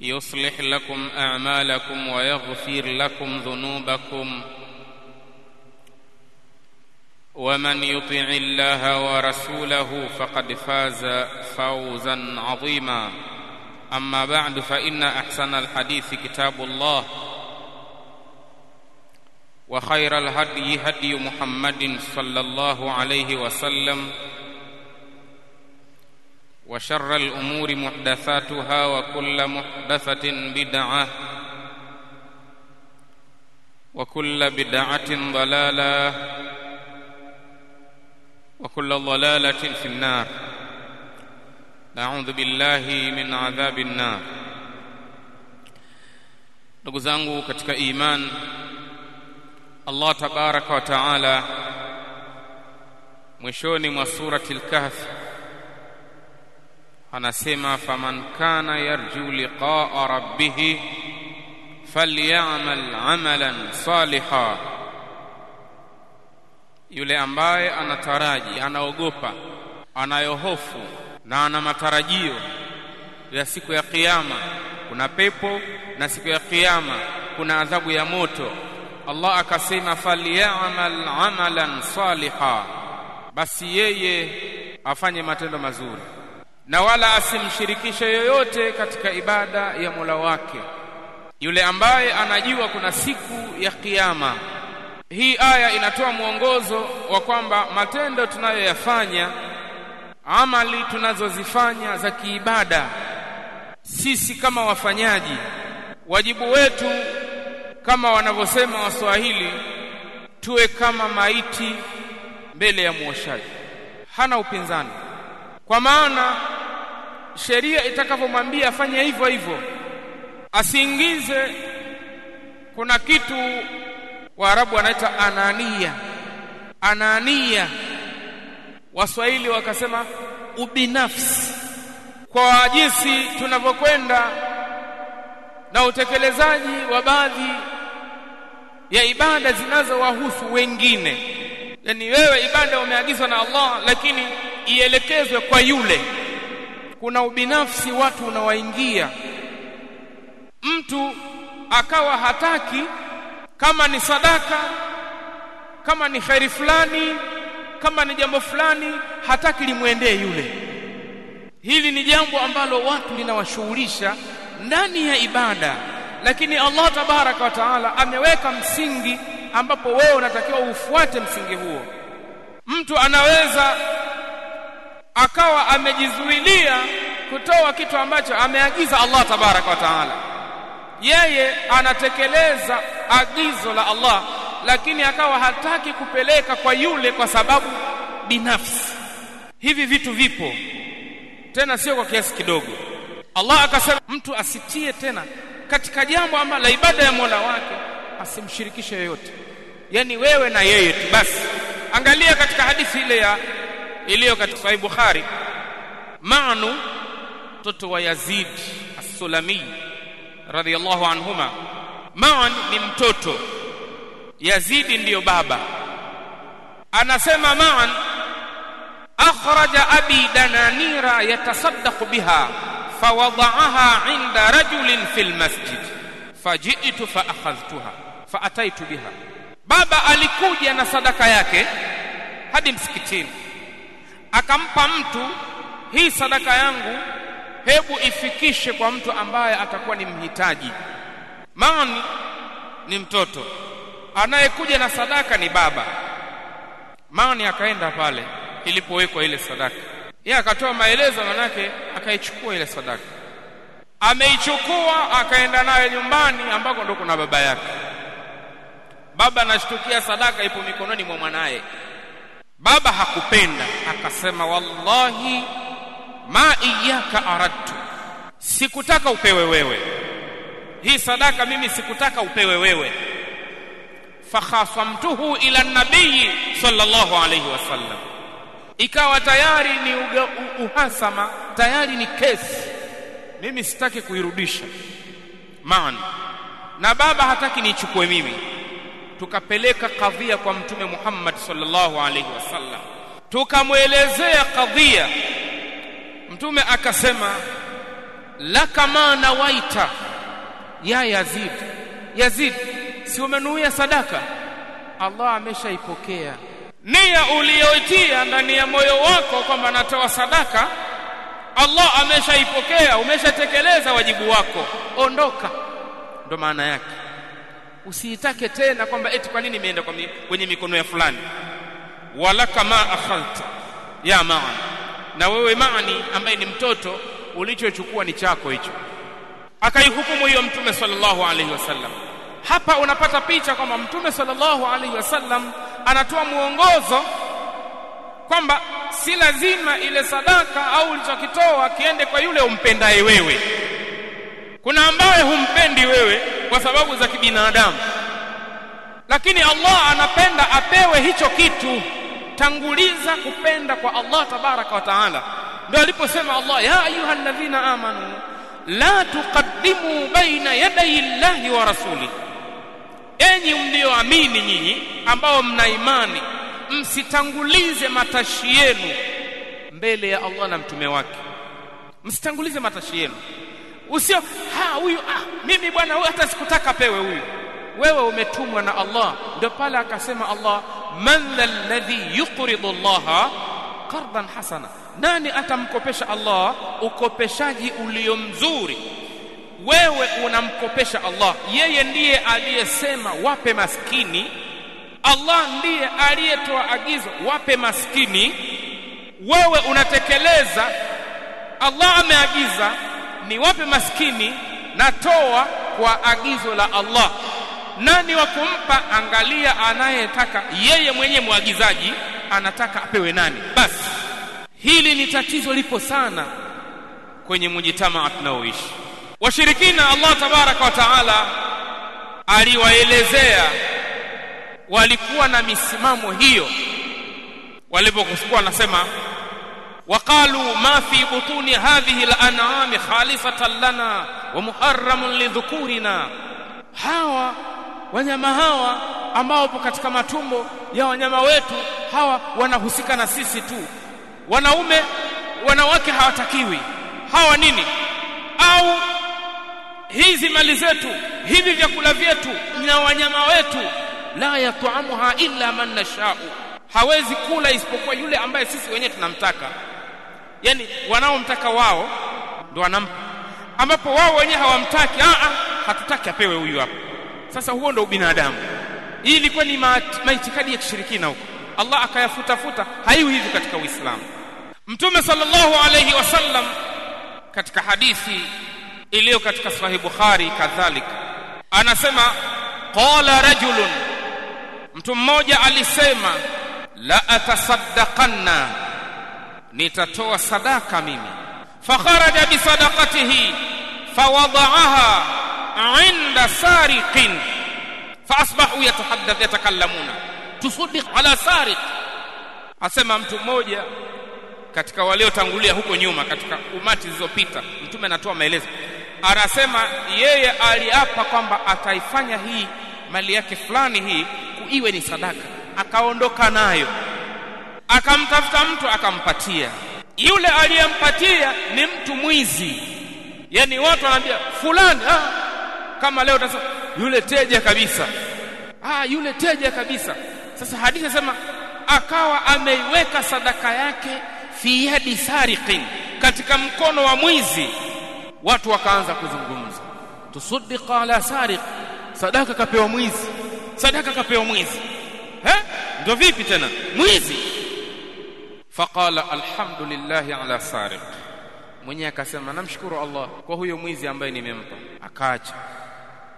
يصلح لكم أعمالكم ويغفر لكم ذنوبكم. ومن يطع الله ورسوله فقد فاز فوزا عظيما. أما بعد فإن أحسن الحديث كتاب الله وخير الهدي هدي محمد صلى الله عليه وسلم وشر الأمور محدثاتها وكل محدثة بدعة وكل بدعة ضلالة وكل ضلالة في النار. أعوذ بالله من عذاب النار. نقزانه كتك إيمان الله تبارك وتعالى مشوني مسورة الكهف الكهف anasema faman kana yarju liqaa rabbih falyamal amalan saliha yule ambaye anataraji anaogopa anayohofu na ana matarajio ya siku ya kiyama kuna pepo na siku ya kiyama kuna adhabu ya moto Allah akasema falyamal amalan saliha basi yeye afanye matendo mazuri na wala asimshirikishe yoyote katika ibada ya Mola wake. Yule ambaye anajua kuna siku ya kiyama. Hii aya inatoa mwongozo wa kwamba matendo tunayoyafanya amali tunazozifanya za kiibada sisi kama wafanyaji wajibu wetu kama wanavyosema waswahili tuwe kama maiti mbele ya muoshaji hana upinzani. Kwa maana sheria itakavyomwambia afanye hivyo hivyo. Asiingize kuna kitu waarabu wanaita anania. Anania. Waswahili wakasema ubinafsi. Kwa jinsi tunavyokwenda na utekelezaji wa baadhi ya ibada zinazowahusu wengine. Yani wewe ibada umeagizwa na Allah lakini ielekezwe kwa yule kuna ubinafsi watu unawaingia. Mtu akawa hataki kama ni sadaka kama ni khairi fulani kama ni jambo fulani hataki limwendee yule. Hili ni jambo ambalo watu linawashughulisha ndani ya ibada. Lakini Allah tabaraka wa taala ameweka msingi ambapo wewe unatakiwa ufuate msingi huo. Mtu anaweza akawa amejizuilia kutoa kitu ambacho ameagiza Allah tabaraka wa taala. Yeye anatekeleza agizo la Allah lakini akawa hataki kupeleka kwa yule kwa sababu binafsi. Hivi vitu vipo tena sio kwa kiasi kidogo. Allah akasema mtu asitie tena katika jambo ambalo la ibada ya Mola wake asimshirikishe yoyote. Yani wewe na yeye tu basi. Angalia katika hadithi ile ya iliyo katika sahih Bukhari Ma'nu mtoto wa Yazid as-Sulami radhiyallahu anhuma. Ma'an ni mtoto Yazidi ndiyo baba. Anasema Ma'an akhraja abi dananira yatasaddaqu biha fawada'aha 'inda rajulin fil masjid faji'tu fa akhadhtuha fa ataitu biha. Baba alikuja na sadaka yake hadi msikitini akampa mtu hii sadaka yangu hebu ifikishe kwa mtu ambaye atakuwa ni mhitaji. Maani ni mtoto. Anayekuja na sadaka ni baba. Maani akaenda pale ilipowekwa ile sadaka. Yeye akatoa maelezo manake akaichukua ile sadaka. Ameichukua akaenda nayo nyumbani ambako ndo kuna baba yake. Baba anashtukia sadaka ipo mikononi mwa mwanaye baba hakupenda. Akasema wallahi ma iyaka aradtu. Sikutaka upewe wewe. Hii sadaka mimi sikutaka upewe wewe. Fakhasamtuhu ila nabii sallallahu alayhi wasallam ikawa tayari ni uga, uhasama tayari ni kesi. Mimi sitaki kuirudisha. Maana na baba hataki niichukue mimi tukapeleka kadhia kwa mtume Muhammad sallallahu alaihi wasallam tukamwelezea kadhia. Mtume akasema laka ma nawaita ya Yazid Yazid si umenuia sadaka? Allah ameshaipokea. Nia uliyoitia ndani ya moyo wako kwamba natoa sadaka Allah ameshaipokea umeshatekeleza wajibu wako. Ondoka. Ndo maana yake usiitake tena kwamba eti kwa nini imeenda kwenye mikono ya fulani. Wala kama akhadta ya maan na wewe maani ambaye ni mtoto ulichochukua ni chako hicho. Akaihukumu hiyo mtume sallallahu alaihi wasallam. Hapa unapata picha kwamba mtume sallallahu alaihi wasallam anatoa mwongozo kwamba si lazima ile sadaka au ulichokitoa kiende kwa yule umpendaye wewe. Kuna ambaye humpendi wewe kwa sababu za kibinadamu. Lakini Allah anapenda apewe hicho kitu. Tanguliza kupenda kwa Allah tabaraka wa taala. Ndio aliposema Allah ya ayuha ayyuhalladhina amanu la tuqaddimu baina yaday llahi wa rasuli. Enyi mlioamini nyinyi ambao mna imani msitangulize matashi yenu mbele ya Allah na mtume wake. Msitangulize matashi yenu usio huyu ah mimi bwana huyu hata sikutaka pewe huyu. Wewe umetumwa na Allah. Ndio pale akasema Allah man alladhi yuqridu Allah qardan hasana. Nani atamkopesha Allah ukopeshaji ulio mzuri? Wewe unamkopesha Allah. Yeye ndiye aliyesema wape maskini. Allah ndiye aliyetoa agizo wape maskini. Wewe unatekeleza. Allah ameagiza ni wape maskini natoa kwa agizo la Allah. Nani wa kumpa angalia anayetaka. Yeye mwenye mwagizaji anataka apewe nani? Basi hili ni tatizo lipo sana kwenye mujitamaa tunaoishi. Washirikina Allah tabaraka wa taala aliwaelezea walikuwa na misimamo hiyo. Walipokuwa wanasema وقالوا ما في بطون هذه الانعام خالصه لنا ومحرم لذكورنا hawa wanyama hawa ambao wapo katika matumbo ya wanyama wetu hawa wanahusika na sisi tu wanaume wanawake hawatakiwi hawa nini au hizi mali zetu hivi vyakula vyetu na wanyama wetu la yat'amuha illa man nashau hawezi kula isipokuwa yule ambaye sisi wenyewe tunamtaka yani wanaomtaka wao ndo wanampa. Ambapo wao wenyewe hawamtaki a a hatutaki apewe huyu hapa. Sasa huo ndo ubinadamu. Hii ilikuwa ni maitikadi ya kishirikina huko. Allah akayafutafuta haiwi hivi katika Uislamu. Mtume sallallahu alayhi wasallam katika hadithi iliyo katika Sahih Bukhari kadhalika anasema qala rajulun mtu mmoja alisema la atasaddaqanna nitatoa sadaka mimi. Fakharaja bisadaqatihi fawada'aha 'inda sariqin faasbahu yatahaddath yatakallamuna. Tusudiq ala sariq asema mtu mmoja katika waliotangulia huko nyuma katika umati zilizopita mtume anatoa maelezo. Anasema yeye aliapa kwamba ataifanya hii mali yake fulani hii iwe ni sadaka. Akaondoka nayo akamtafuta mtu akampatia. Yule aliyempatia ni mtu mwizi. Yani watu wanaambia fulani ah, kama leo utasema yule teja kabisa. Ah yule teja kabisa. Sasa hadithi nasema akawa ameiweka sadaka yake fi yadi sariqin katika mkono wa mwizi. Watu wakaanza kuzungumza. Tusaddiqa ala sariq. Sadaka kapewa mwizi. Sadaka kapewa mwizi. Eh? Ndio vipi tena? Mwizi faqala alhamdulillahi ala sariq. Mwenyewe akasema namshukuru Allah kwa huyo mwizi ambaye nimempa. Akaacha.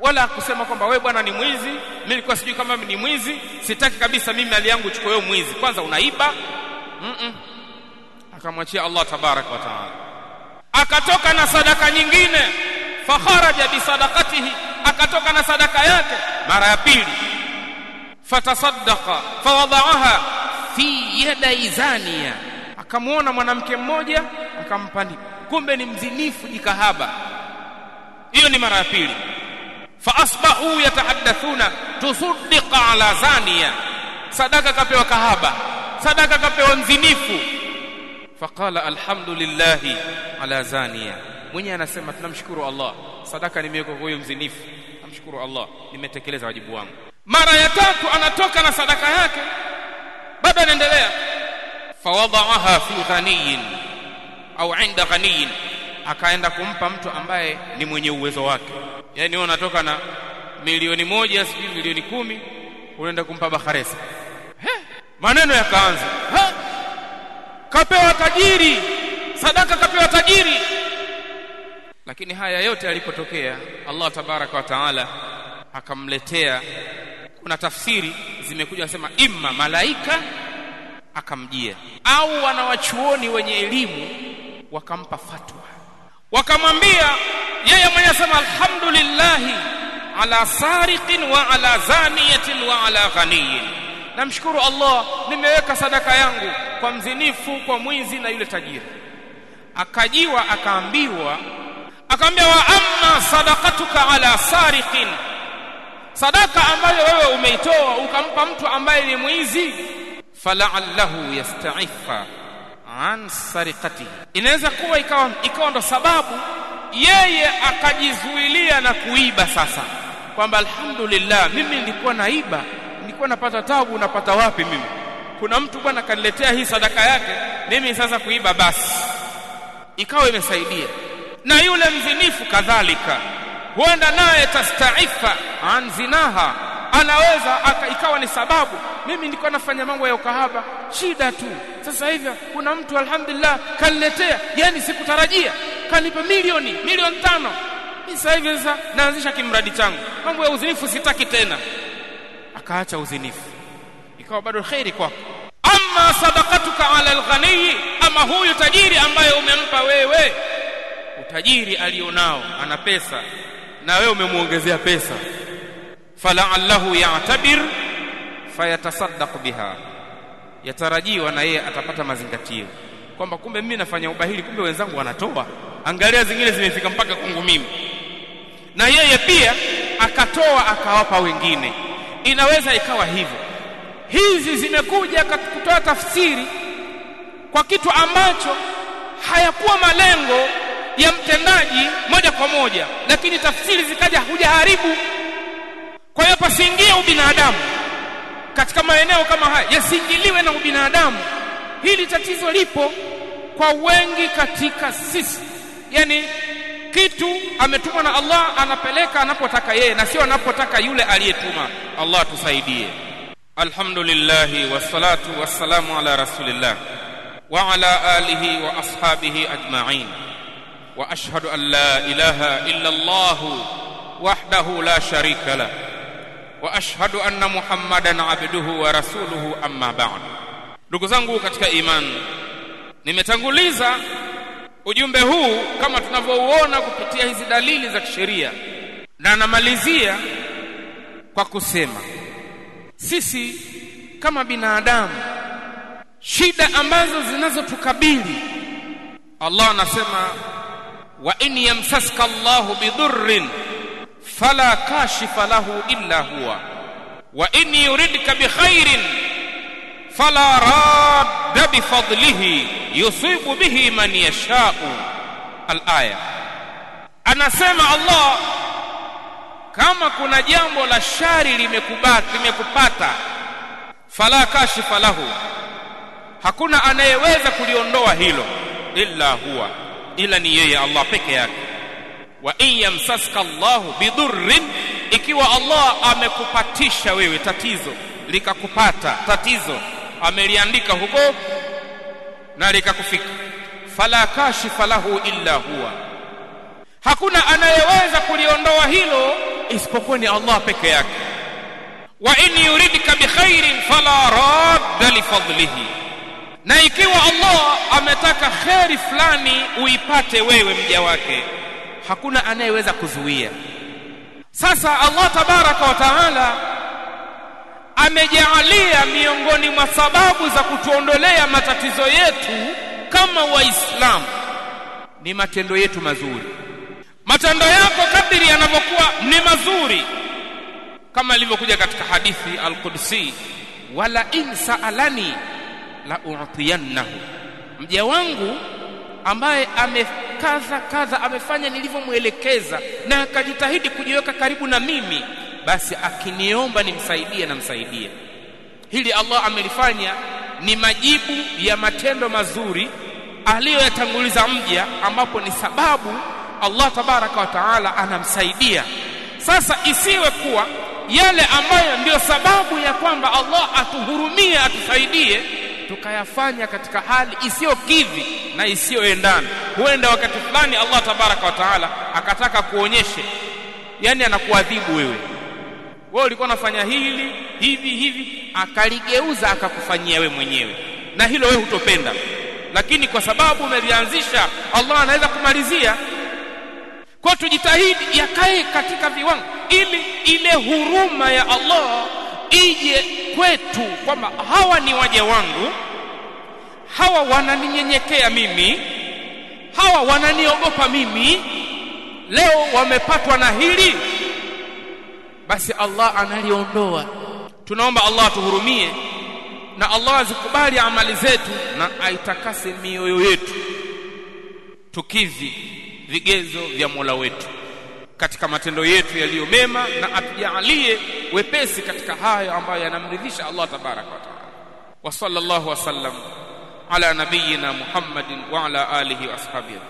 Wala kusema kwamba we bwana ni mwizi mimi nilikuwa sijui kama ni mwizi sitaki kabisa mimi mali yangu chukue wewe mwizi kwanza unaiba. Mm -mm. akamwachia Allah tabarak wa taala. Akatoka na sadaka nyingine. Fakharaja bisadaqatihi akatoka na sadaka yake mara ya pili. Fatasaddaqa fawadaaha fi yadai zania akamwona mwanamke mmoja akampani, kumbe ni mzinifu jikahaba. Hiyo ni mara ya pili. Fa asbahu yatahaddathuna tusaddiqa ala zania. Sadaka kapewa kahaba sadaka kapewa mzinifu. Faqala alhamdulillah ala zania. Mwenye anasema tunamshukuru Allah sadaka nimeweka kwa huyo mzinifu. Namshukuru Allah nimetekeleza wajibu wangu. Mara ya tatu anatoka na sadaka yake bado anaendelea. Fawadaaha fi ghaniyin au inda ghaniyin. Akaenda kumpa mtu ambaye ni mwenye uwezo wake. Yani wewe unatoka na milioni moja sijui milioni kumi unaenda kumpa bakharesa maneno yakaanza. Kapewa tajiri sadaka kapewa tajiri. Lakini haya yote yalipotokea Allah tabaraka wa taala akamletea kuna tafsiri zimekuja kusema imma malaika akamjia. Au wanawachuoni wenye elimu wakampa fatwa. Wakamwambia yeye mwenyewe sema alhamdulillah ala sariqin wa ala zaniyatin wa ala ghaniyin. Namshukuru Allah nimeweka sadaka yangu kwa mzinifu kwa mwizi na yule tajiri. Akajiwa akaambiwa akaambia wa amma sadaqatuka ala sariqin sadaka ambayo wewe umeitoa ukampa mtu ambaye ni mwizi fala'allahu yasta'ifa an sariqatihi inaweza kuwa ikawa ikawa ndo sababu yeye akajizuilia na kuiba sasa. Kwamba alhamdulillah mimi nilikuwa naiba nilikuwa napata tabu napata wapi mimi? Kuna mtu bwana kaniletea hii sadaka yake mimi sasa kuiba basi. Ikawa imesaidia. Na yule mzinifu kadhalika huenda naye tastaifa an zinaha anaweza ikawa ni sababu. Mimi nilikuwa nafanya mambo ya ukahaba. Shida tu. Sasa hivi kuna mtu alhamdulillah kaniletea. Yani sikutarajia. Kanipa milioni milioni tano. Sasa hivi sasa naanzisha kimradi changu. Mambo ya uzinifu sitaki tena. Akaacha uzinifu. Ikawa bado khairi kwako. Amma sadaqatuka ala alghani ama huyu tajiri ambaye umempa wewe? Utajiri alionao ana pesa na wewe umemuongezea pesa. Fala'allahu ya'tabir fayatasaddaq biha. Yatarajiwa na yeye atapata mazingatio. Kwamba kumbe mimi nafanya ubahili kumbe wenzangu wanatoa. Angalia zingine zimefika mpaka kwangu mimi. Na yeye pia akatoa akawapa wengine. Inaweza ikawa hivyo. Hizi zimekuja kutoa tafsiri kwa kitu ambacho hayakuwa malengo ya mtendaji moja kwa moja lakini tafsiri zikaja hujaharibu. Kwa hiyo pasiingie ubinadamu katika maeneo kama haya yasiingiliwe na ubinadamu. Hili tatizo lipo kwa wengi katika sisi. Yani kitu ametumwa na Allah anapeleka anapotaka yeye na sio anapotaka yule aliyetuma. Allah tusaidie. Alhamdulillah wassalatu wassalamu ala rasulillah wa ala alihi wa ashabihi ajma'in wa ashhadu an la ilaha illa Allah wahdahu la sharika lahu واشهد ان محمدا عبده ورسوله اما بعد ndugu zangu katika imani nimetanguliza ujumbe huu kama tunavyouona kupitia hizi dalili za kisheria na namalizia kwa kusema sisi kama binadamu shida ambazo zinazotukabili Allah anasema wa in yamsaska Allahu bidurrin fala kashifa lahu illa huwa. Wa in yuridka bikhairin fala radda bifadlihi yusibu bihi man yasha'u. Al-aya. Anasema Allah kama kuna jambo la shari limekupata fala kashifa lahu. Hakuna anayeweza kuliondoa hilo illa huwa ila ni yeye Allah peke yake. Wa in yamsaska Allah bidurrin ikiwa Allah amekupatisha wewe tatizo likakupata tatizo ameliandika huko na likakufika. Fala kashifa lahu illa huwa. Hakuna anayeweza kuliondoa hilo isipokuwa ni Allah peke yake. Wa in yuridka bikhairin fala radda lifadlihi na ikiwa Allah ametaka kheri fulani uipate wewe mja wake hakuna anayeweza kuzuia. Sasa Allah tabaraka wa taala amejaalia miongoni mwa sababu za kutuondolea matatizo yetu kama waislamu ni matendo yetu mazuri. Matendo yako kadiri yanavyokuwa ni mazuri kama ilivyokuja katika hadithi al-Qudsi wala in sa'alani la u'tiyannahu. Mja wangu ambaye amekaza kaza, amefanya nilivyomwelekeza na akajitahidi kujiweka karibu na mimi basi akiniomba nimsaidie namsaidia hili Allah amelifanya ni majibu ya matendo mazuri aliyoyatanguliza mja ambapo ni sababu Allah tabaraka wa taala anamsaidia. Sasa isiwe kuwa yale ambayo ndiyo sababu ya kwamba Allah atuhurumie atusaidie tukayafanya katika hali isiyokidhi na isiyoendana. Huenda wakati fulani Allah tabaraka wa taala akataka kuonyeshe yani anakuadhibu wewe. Wewe ulikuwa unafanya hili hivi hivi akaligeuza akakufanyia wewe mwenyewe. Na hilo wewe hutopenda. Lakini kwa sababu umelianzisha Allah anaweza kumalizia. Kwa tujitahidi yakae katika viwango ili ile huruma ya Allah ije kwetu kwamba hawa ni waja wangu hawa wananinyenyekea mimi. Hawa wananiogopa mimi. Leo wamepatwa na hili. Basi Allah analiondoa. Tunaomba Allah atuhurumie na Allah azikubali amali zetu na aitakase mioyo yetu. Tukizi vigezo vya Mola wetu katika matendo yetu yaliyo mema na atujalie wepesi katika hayo ambayo yanamridhisha Allah tabaraka wa taala. Wa sallallahu wasallam ala nabiyyina Muhammadin wa ala alihi wa ashabihi